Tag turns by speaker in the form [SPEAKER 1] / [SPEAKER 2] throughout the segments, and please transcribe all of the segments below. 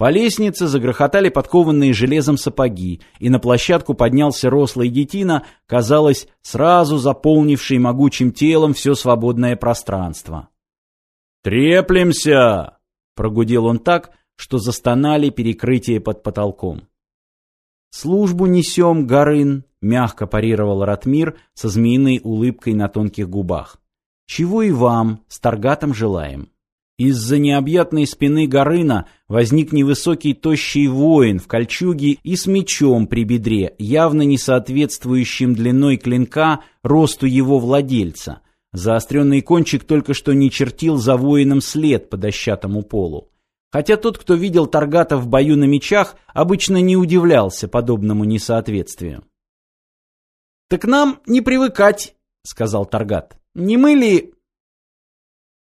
[SPEAKER 1] По лестнице загрохотали подкованные железом сапоги, и на площадку поднялся рослый детина, казалось, сразу заполнивший могучим телом все свободное пространство. «Треплемся!» — прогудел он так, что застонали перекрытия под потолком. «Службу несем, Горын», — мягко парировал Ратмир со змеиной улыбкой на тонких губах. «Чего и вам, с Таргатом желаем». Из-за необъятной спины Горына возник невысокий тощий воин в кольчуге и с мечом при бедре, явно не соответствующим длиной клинка росту его владельца. Заостренный кончик только что не чертил за воином след по дощатому полу. Хотя тот, кто видел Таргата в бою на мечах, обычно не удивлялся подобному несоответствию. «Так нам не привыкать», — сказал Таргат. «Не мы ли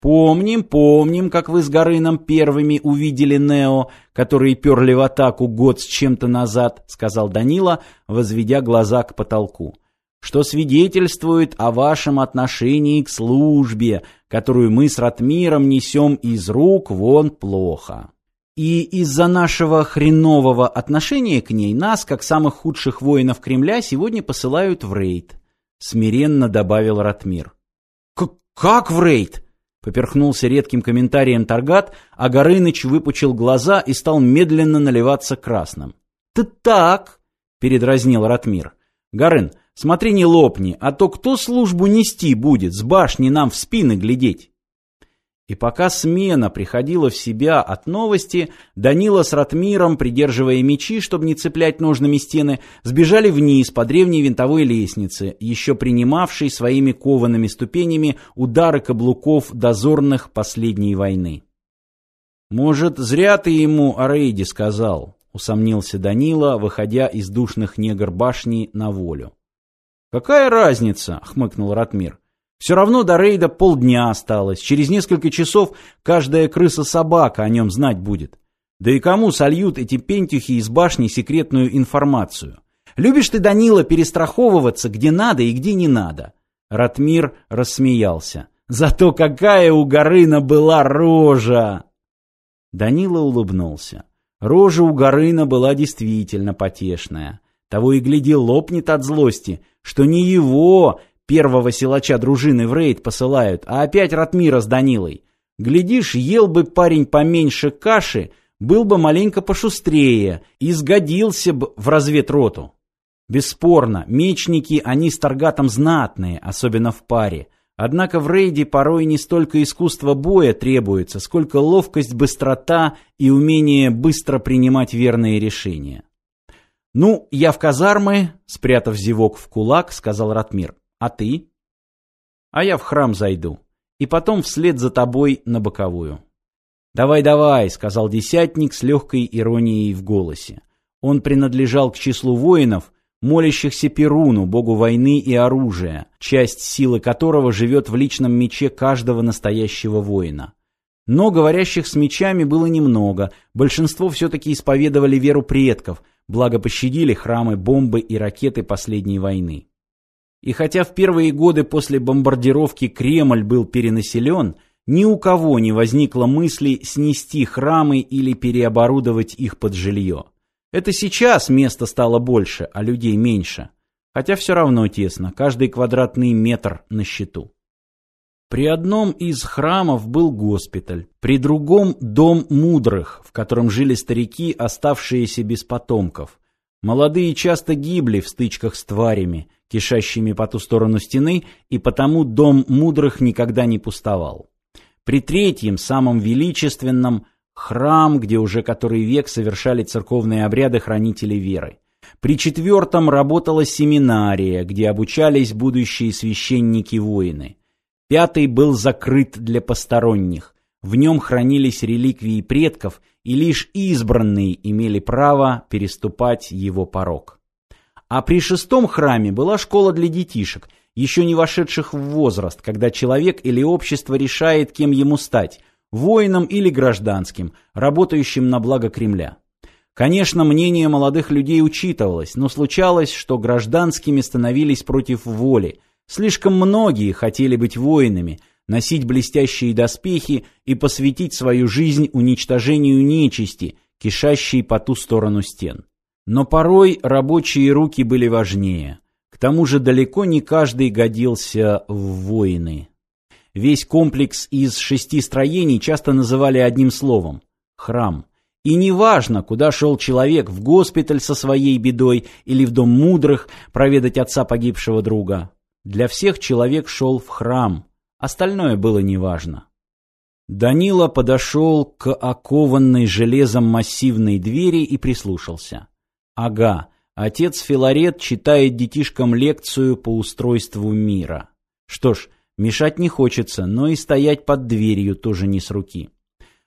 [SPEAKER 1] Помним, помним, как вы с Горыном первыми увидели Нео, которые перли в атаку год с чем-то назад, сказал Данила, возведя глаза к потолку. Что свидетельствует о вашем отношении к службе, которую мы с Ратмиром несем из рук вон плохо. И из-за нашего хренового отношения к ней нас, как самых худших воинов Кремля, сегодня посылают в рейд, смиренно добавил Ратмир. Как в рейд? Поперхнулся редким комментарием Таргат, а Горыныч выпучил глаза и стал медленно наливаться красным. «Ты так!» — передразнил Ратмир. «Горын, смотри не лопни, а то кто службу нести будет, с башни нам в спины глядеть?» И пока смена приходила в себя от новости, Данила с Ратмиром, придерживая мечи, чтобы не цеплять ножными стены, сбежали вниз по древней винтовой лестнице, еще принимавшей своими коваными ступенями удары каблуков дозорных последней войны. «Может, зря ты ему о рейде сказал?» — усомнился Данила, выходя из душных негр башни на волю. «Какая разница?» — хмыкнул Ратмир. Все равно до рейда полдня осталось. Через несколько часов каждая крыса-собака о нем знать будет. Да и кому сольют эти пентюхи из башни секретную информацию? Любишь ты, Данила, перестраховываться, где надо и где не надо. Ратмир рассмеялся. Зато какая у Горына была рожа! Данила улыбнулся. Рожа у Горына была действительно потешная. Того и гляди лопнет от злости, что не его, Первого силача дружины в рейд посылают, а опять Ратмира с Данилой. Глядишь, ел бы парень поменьше каши, был бы маленько пошустрее и сгодился бы в разведроту. Бесспорно, мечники они с Таргатом знатные, особенно в паре. Однако в рейде порой не столько искусство боя требуется, сколько ловкость, быстрота и умение быстро принимать верные решения. «Ну, я в казармы», — спрятав зевок в кулак, сказал Ратмир. А ты? А я в храм зайду. И потом вслед за тобой на боковую. «Давай, давай», — сказал десятник с легкой иронией в голосе. Он принадлежал к числу воинов, молящихся Перуну, богу войны и оружия, часть силы которого живет в личном мече каждого настоящего воина. Но говорящих с мечами было немного, большинство все-таки исповедовали веру предков, благо пощадили храмы, бомбы и ракеты последней войны. И хотя в первые годы после бомбардировки Кремль был перенаселен, ни у кого не возникло мысли снести храмы или переоборудовать их под жилье. Это сейчас места стало больше, а людей меньше. Хотя все равно тесно, каждый квадратный метр на счету. При одном из храмов был госпиталь, при другом – дом мудрых, в котором жили старики, оставшиеся без потомков. Молодые часто гибли в стычках с тварями – кишащими по ту сторону стены, и потому дом мудрых никогда не пустовал. При третьем, самом величественном, храм, где уже который век совершали церковные обряды хранители веры. При четвертом работала семинария, где обучались будущие священники-воины. Пятый был закрыт для посторонних. В нем хранились реликвии предков, и лишь избранные имели право переступать его порог. А при шестом храме была школа для детишек, еще не вошедших в возраст, когда человек или общество решает, кем ему стать – воином или гражданским, работающим на благо Кремля. Конечно, мнение молодых людей учитывалось, но случалось, что гражданскими становились против воли. Слишком многие хотели быть воинами, носить блестящие доспехи и посвятить свою жизнь уничтожению нечисти, кишащей по ту сторону стен. Но порой рабочие руки были важнее. К тому же далеко не каждый годился в воины. Весь комплекс из шести строений часто называли одним словом – храм. И неважно, куда шел человек, в госпиталь со своей бедой или в дом мудрых проведать отца погибшего друга. Для всех человек шел в храм, остальное было неважно. Данила подошел к окованной железом массивной двери и прислушался. Ага, отец Филарет читает детишкам лекцию по устройству мира. Что ж, мешать не хочется, но и стоять под дверью тоже не с руки.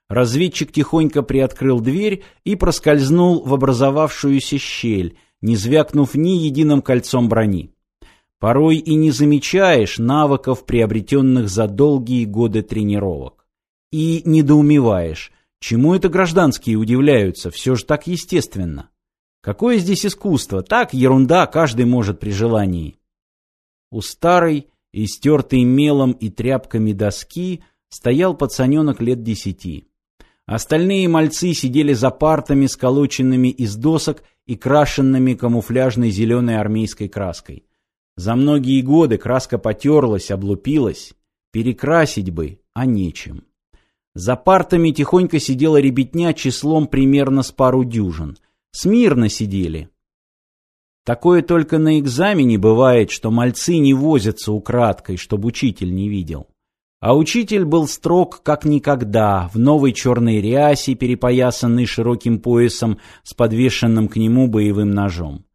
[SPEAKER 1] Разведчик тихонько приоткрыл дверь и проскользнул в образовавшуюся щель, не звякнув ни единым кольцом брони. Порой и не замечаешь навыков, приобретенных за долгие годы тренировок. И недоумеваешь, чему это гражданские удивляются, все же так естественно. Какое здесь искусство? Так, ерунда, каждый может при желании. У старой, истертой мелом и тряпками доски, стоял пацаненок лет десяти. Остальные мальцы сидели за партами, сколоченными из досок и крашенными камуфляжной зеленой армейской краской. За многие годы краска потерлась, облупилась. Перекрасить бы, а нечем. За партами тихонько сидела ребятня числом примерно с пару дюжин. Смирно сидели. Такое только на экзамене бывает, что мальцы не возятся украдкой, чтобы учитель не видел. А учитель был строг как никогда, в новой черной рясе, перепоясанной широким поясом с подвешенным к нему боевым ножом.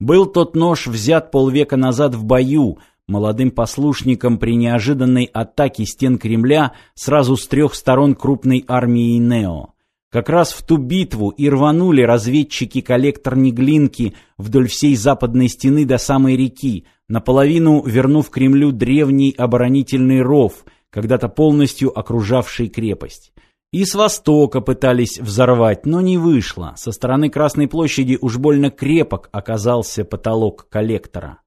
[SPEAKER 1] Был тот нож взят полвека назад в бою, молодым послушником при неожиданной атаке стен Кремля сразу с трех сторон крупной армии Нео. Как раз в ту битву и рванули разведчики-коллектор Неглинки вдоль всей западной стены до самой реки, наполовину вернув Кремлю древний оборонительный ров – когда-то полностью окружавший крепость. И с востока пытались взорвать, но не вышло. Со стороны Красной площади уж больно крепок оказался потолок коллектора.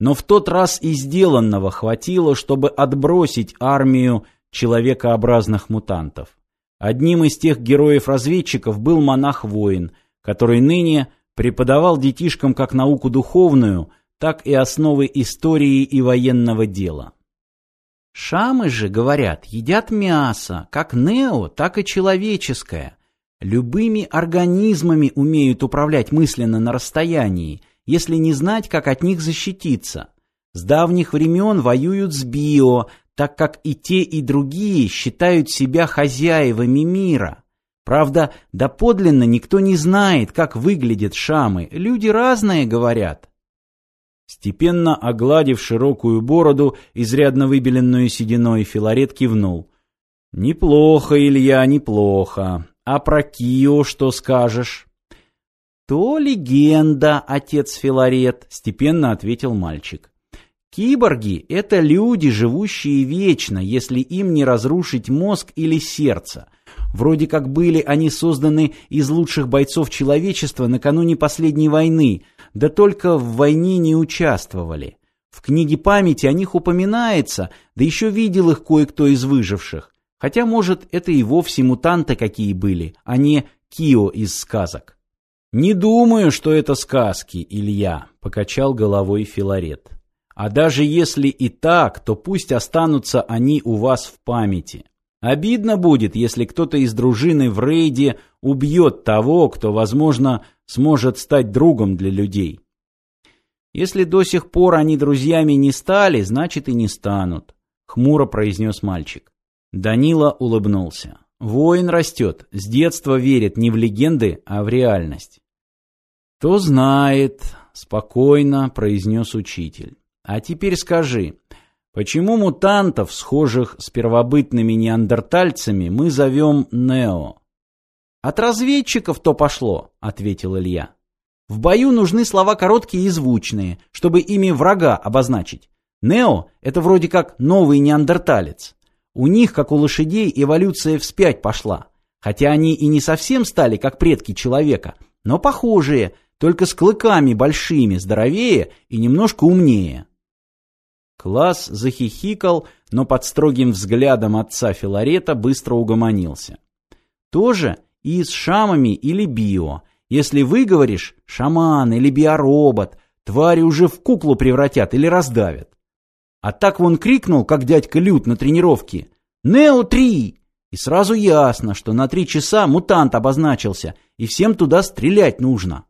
[SPEAKER 1] Но в тот раз и сделанного хватило, чтобы отбросить армию человекообразных мутантов. Одним из тех героев-разведчиков был монах-воин, который ныне преподавал детишкам как науку духовную, так и основы истории и военного дела. Шамы же, говорят, едят мясо, как нео, так и человеческое. Любыми организмами умеют управлять мысленно на расстоянии, если не знать, как от них защититься. С давних времен воюют с био, так как и те, и другие считают себя хозяевами мира. Правда, доподлинно никто не знает, как выглядят шамы, люди разные говорят. Степенно огладив широкую бороду, изрядно выбеленную сединой, Филарет кивнул. «Неплохо, Илья, неплохо. А про Кио что скажешь?» «То легенда, отец Филарет», — степенно ответил мальчик. «Киборги — это люди, живущие вечно, если им не разрушить мозг или сердце. Вроде как были они созданы из лучших бойцов человечества накануне последней войны — да только в войне не участвовали. В книге памяти о них упоминается, да еще видел их кое-кто из выживших. Хотя, может, это и вовсе мутанты какие были, а не Кио из сказок. «Не думаю, что это сказки, Илья», — покачал головой Филарет. «А даже если и так, то пусть останутся они у вас в памяти. Обидно будет, если кто-то из дружины в рейде убьет того, кто, возможно, сможет стать другом для людей. Если до сих пор они друзьями не стали, значит и не станут, хмуро произнес мальчик. Данила улыбнулся. Воин растет, с детства верит не в легенды, а в реальность. «Кто знает», — спокойно произнес учитель. «А теперь скажи, почему мутантов, схожих с первобытными неандертальцами, мы зовем Нео?» «От разведчиков то пошло», — ответил Илья. «В бою нужны слова короткие и звучные, чтобы ими врага обозначить. Нео — это вроде как новый неандерталец. У них, как у лошадей, эволюция вспять пошла. Хотя они и не совсем стали, как предки человека, но похожие, только с клыками большими, здоровее и немножко умнее». Класс захихикал, но под строгим взглядом отца Филарета быстро угомонился. Тоже и с шамами или био. Если выговоришь «шаман» или «биоробот», твари уже в куклу превратят или раздавят. А так вон крикнул, как дядька Лют на тренировке «Нео-3!» И сразу ясно, что на три часа мутант обозначился, и всем туда стрелять нужно.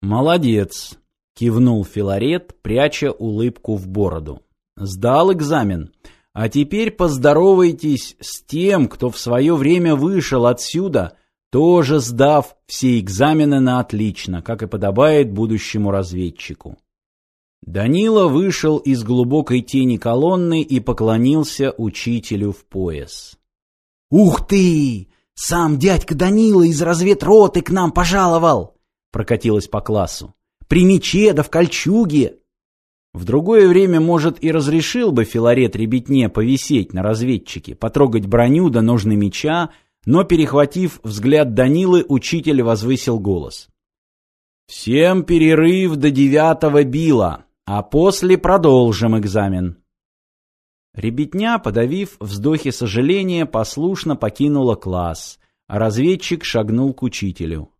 [SPEAKER 1] «Молодец!» — кивнул Филарет, пряча улыбку в бороду. «Сдал экзамен. А теперь поздоровайтесь с тем, кто в свое время вышел отсюда, тоже сдав все экзамены на отлично, как и подобает будущему разведчику». Данила вышел из глубокой тени колонны и поклонился учителю в пояс. «Ух ты! Сам дядька Данила из разведроты к нам пожаловал!» Прокатилось по классу. «При мече да в кольчуге!» В другое время, может, и разрешил бы Филарет ребятне повисеть на разведчике, потрогать броню да ножны меча, но, перехватив взгляд Данилы, учитель возвысил голос. «Всем перерыв до девятого била, а после продолжим экзамен». Ребятня, подавив вздохи сожаления, послушно покинула класс, а разведчик шагнул к учителю.